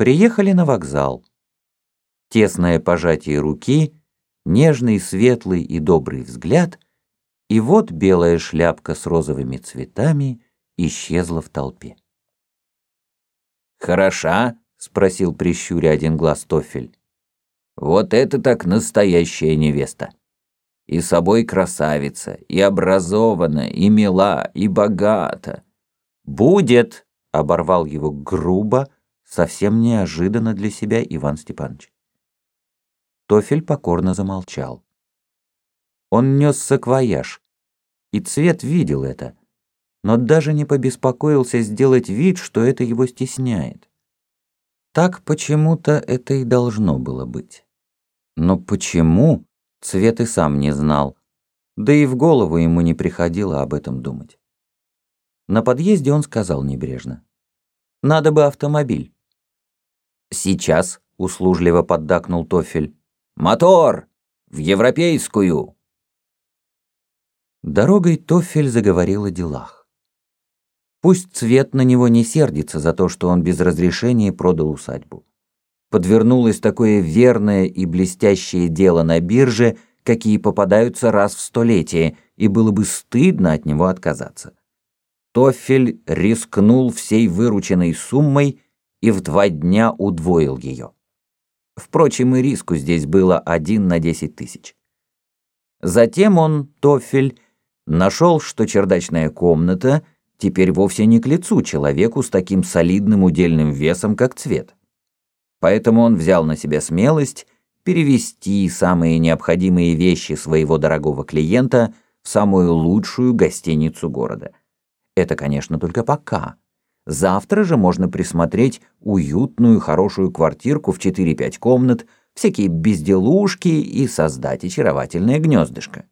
Приехали на вокзал. Тесное пожатие руки, нежный, светлый и добрый взгляд, и вот белая шляпка с розовыми цветами исчезла в толпе. «Хороша?» — спросил прищуря один глаз Тофель. «Вот это так настоящая невеста! И собой красавица, и образована, и мила, и богата!» «Будет!» — оборвал его грубо, совсем неожиданно для себя Иван Степанович. Тофель покорно замолчал. Он нес саквояж, и Цвет видел это, но даже не побеспокоился сделать вид, что это его стесняет. Так почему-то это и должно было быть. Но почему, Цвет и сам не знал, да и в голову ему не приходило об этом думать. На подъезде он сказал небрежно. «Надо бы автомобиль». «Сейчас», — услужливо поддакнул Тофель. «Мотор! В европейскую!» Дорогой Тофель заговорил о делах. Пусть Цвет на него не сердится за то, что он без разрешения продал усадьбу. Подвернулось такое верное и блестящее дело на бирже, какие попадаются раз в столетие, и было бы стыдно от него отказаться. Тофель рискнул всей вырученной суммой и в два дня удвоил ее. Впрочем, и риску здесь было один на десять тысяч. Затем он, Тофель, нашел, что чердачная комната теперь вовсе не к лицу человеку с таким солидным удельным весом, как цвет. Поэтому он взял на себя смелость перевести самые необходимые вещи своего дорогого клиента в самую лучшую гостиницу города. Это, конечно, только пока. Завтра же можно присмотреть уютную, хорошую квартирку в 4-5 комнат, всякие безделушки и создать очаровательное гнездышко.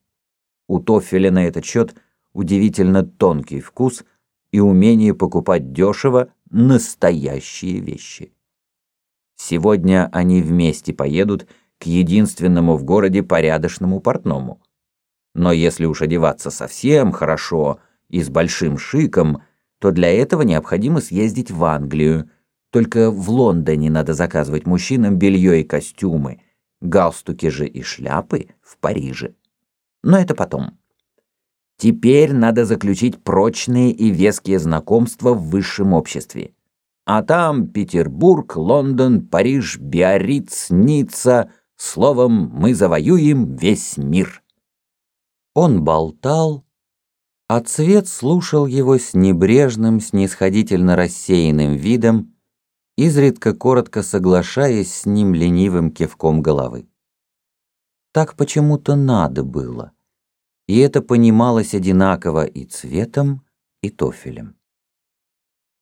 У Тофеля на этот счет удивительно тонкий вкус и умение покупать дешево настоящие вещи. Сегодня они вместе поедут к единственному в городе порядочному портному. Но если уж одеваться совсем хорошо и с большим шиком, то для этого необходимо съездить в Англию. Только в Лондоне надо заказывать мужчинам белье и костюмы, галстуки же и шляпы в Париже. Но это потом. Теперь надо заключить прочные и веские знакомства в высшем обществе. А там Петербург, Лондон, Париж, Биарриц, Ницца. Словом, мы завоюем весь мир. Он болтал, а цвет слушал его с небрежным, снисходительно рассеянным видом, изредка коротко соглашаясь с ним ленивым кивком головы. Так почему-то надо было, и это понималось одинаково и цветом, и тофелем.